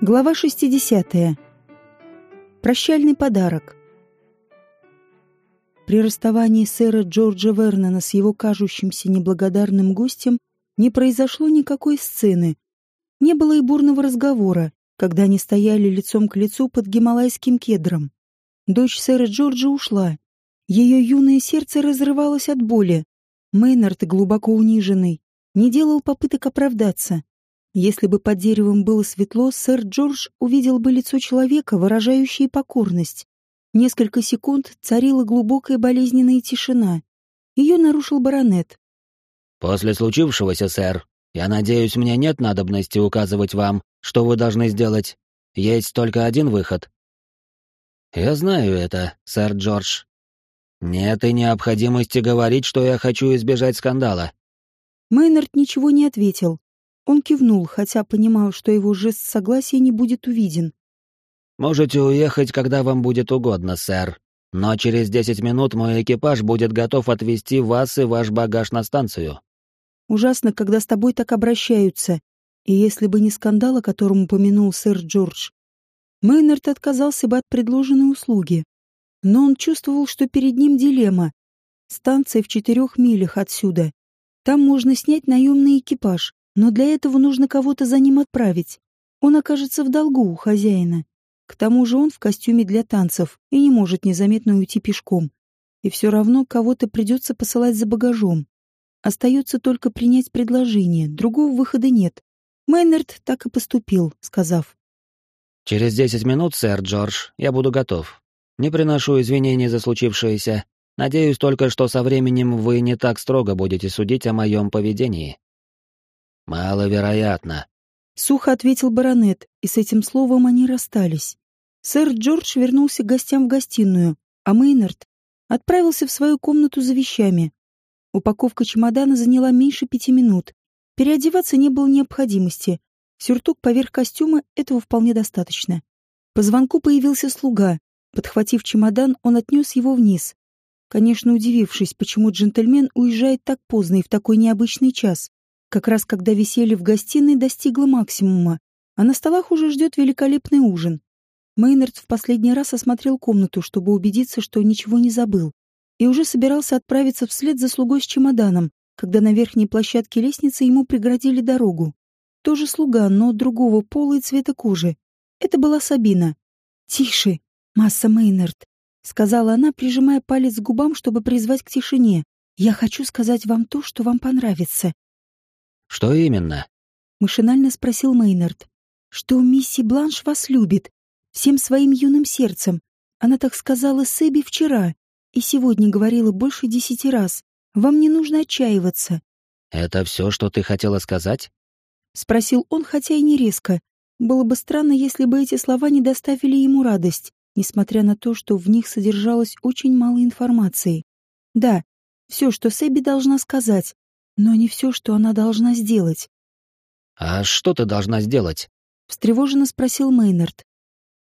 Глава 60. Прощальный подарок. При расставании сэра Джорджа Вернона с его кажущимся неблагодарным гостем не произошло никакой сцены. Не было и бурного разговора, когда они стояли лицом к лицу под гималайским кедром. Дочь сэра Джорджа ушла. Ее юное сердце разрывалось от боли. Мейнард, глубоко униженный, не делал попыток оправдаться. Если бы под деревом было светло, сэр Джордж увидел бы лицо человека, выражающее покорность. Несколько секунд царила глубокая болезненная тишина. Ее нарушил баронет. «После случившегося, сэр, я надеюсь, мне нет надобности указывать вам, что вы должны сделать. Есть только один выход». «Я знаю это, сэр Джордж. Нет и необходимости говорить, что я хочу избежать скандала». Мейнард ничего не ответил. Он кивнул, хотя понимал, что его жест согласия не будет увиден. «Можете уехать, когда вам будет угодно, сэр. Но через десять минут мой экипаж будет готов отвезти вас и ваш багаж на станцию». «Ужасно, когда с тобой так обращаются. И если бы не скандал, о котором упомянул сэр Джордж, Мейнард отказался бы от предложенной услуги. Но он чувствовал, что перед ним дилемма. Станция в четырех милях отсюда. Там можно снять наемный экипаж, но для этого нужно кого-то за ним отправить. Он окажется в долгу у хозяина. К тому же он в костюме для танцев и не может незаметно уйти пешком. И все равно кого-то придется посылать за багажом. Остается только принять предложение, другого выхода нет. Мейнард так и поступил, сказав. «Через десять минут, сэр Джордж, я буду готов. Не приношу извинений за случившееся. Надеюсь только, что со временем вы не так строго будете судить о моем поведении». «Маловероятно», — сухо ответил баронет, и с этим словом они расстались. Сэр Джордж вернулся к гостям в гостиную, а Мейнард отправился в свою комнату за вещами. Упаковка чемодана заняла меньше пяти минут. Переодеваться не было необходимости. Сюртук поверх костюма этого вполне достаточно. По звонку появился слуга. Подхватив чемодан, он отнес его вниз. Конечно, удивившись, почему джентльмен уезжает так поздно и в такой необычный час как раз когда веселье в гостиной достигло максимума, а на столах уже ждет великолепный ужин. Мейнард в последний раз осмотрел комнату, чтобы убедиться, что ничего не забыл, и уже собирался отправиться вслед за слугой с чемоданом, когда на верхней площадке лестницы ему преградили дорогу. Тоже слуга, но другого пола и цвета кожи. Это была Сабина. «Тише, масса Мейнард», — сказала она, прижимая палец к губам, чтобы призвать к тишине. «Я хочу сказать вам то, что вам понравится. «Что именно?» — машинально спросил Мейнард. «Что мисси Бланш вас любит, всем своим юным сердцем. Она так сказала Сэби вчера и сегодня говорила больше десяти раз. Вам не нужно отчаиваться». «Это все, что ты хотела сказать?» — спросил он, хотя и не резко. Было бы странно, если бы эти слова не доставили ему радость, несмотря на то, что в них содержалось очень мало информации. Да, все, что Сэби должна сказать, но не все, что она должна сделать. «А что ты должна сделать?» — встревоженно спросил Мейнард.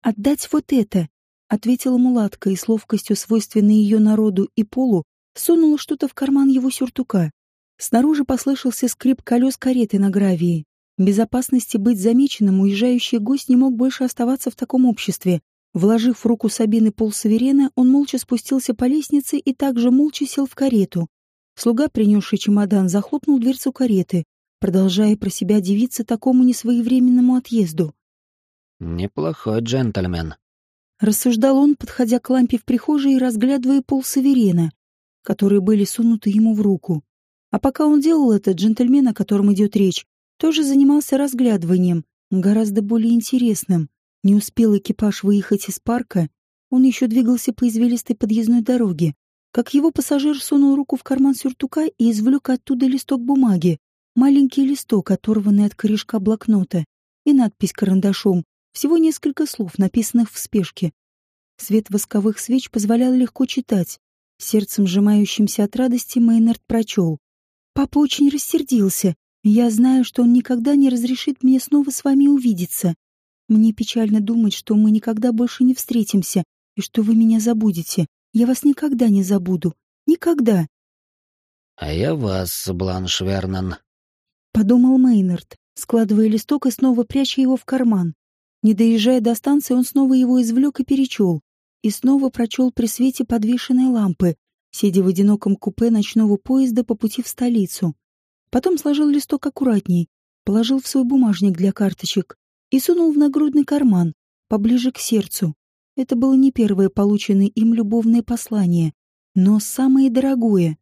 «Отдать вот это», — ответила мулатка и с ловкостью, свойственной ее народу и полу, сунула что-то в карман его сюртука. Снаружи послышался скрип колес кареты на гравии. Безопасности быть замеченным уезжающий гость не мог больше оставаться в таком обществе. Вложив в руку Сабины пол суверена, он молча спустился по лестнице и также молча сел в карету. Слуга, принесший чемодан, захлопнул дверцу кареты, продолжая про себя дивиться такому несвоевременному отъезду. «Неплохой джентльмен», — рассуждал он, подходя к лампе в прихожей и разглядывая пол суверена, которые были сунуты ему в руку. А пока он делал это, джентльмен, о котором идет речь, тоже занимался разглядыванием, гораздо более интересным. Не успел экипаж выехать из парка, он еще двигался по извилистой подъездной дороге, как его пассажир сунул руку в карман сюртука и извлек оттуда листок бумаги, маленький листок, оторванный от корешка блокнота, и надпись карандашом, всего несколько слов, написанных в спешке. Свет восковых свеч позволял легко читать. Сердцем сжимающимся от радости Мейнард прочел. «Папа очень рассердился. Я знаю, что он никогда не разрешит мне снова с вами увидеться. Мне печально думать, что мы никогда больше не встретимся и что вы меня забудете. Я вас никогда не забуду. Никогда. А я вас, Бланш Вернон. Подумал Мейнард, складывая листок и снова пряча его в карман. Не доезжая до станции, он снова его извлек и перечел, и снова прочел при свете подвешенной лампы, сидя в одиноком купе ночного поезда по пути в столицу. Потом сложил листок аккуратней, положил в свой бумажник для карточек и сунул в нагрудный карман, поближе к сердцу. Это было не первое полученное им любовное послание, но самое дорогое.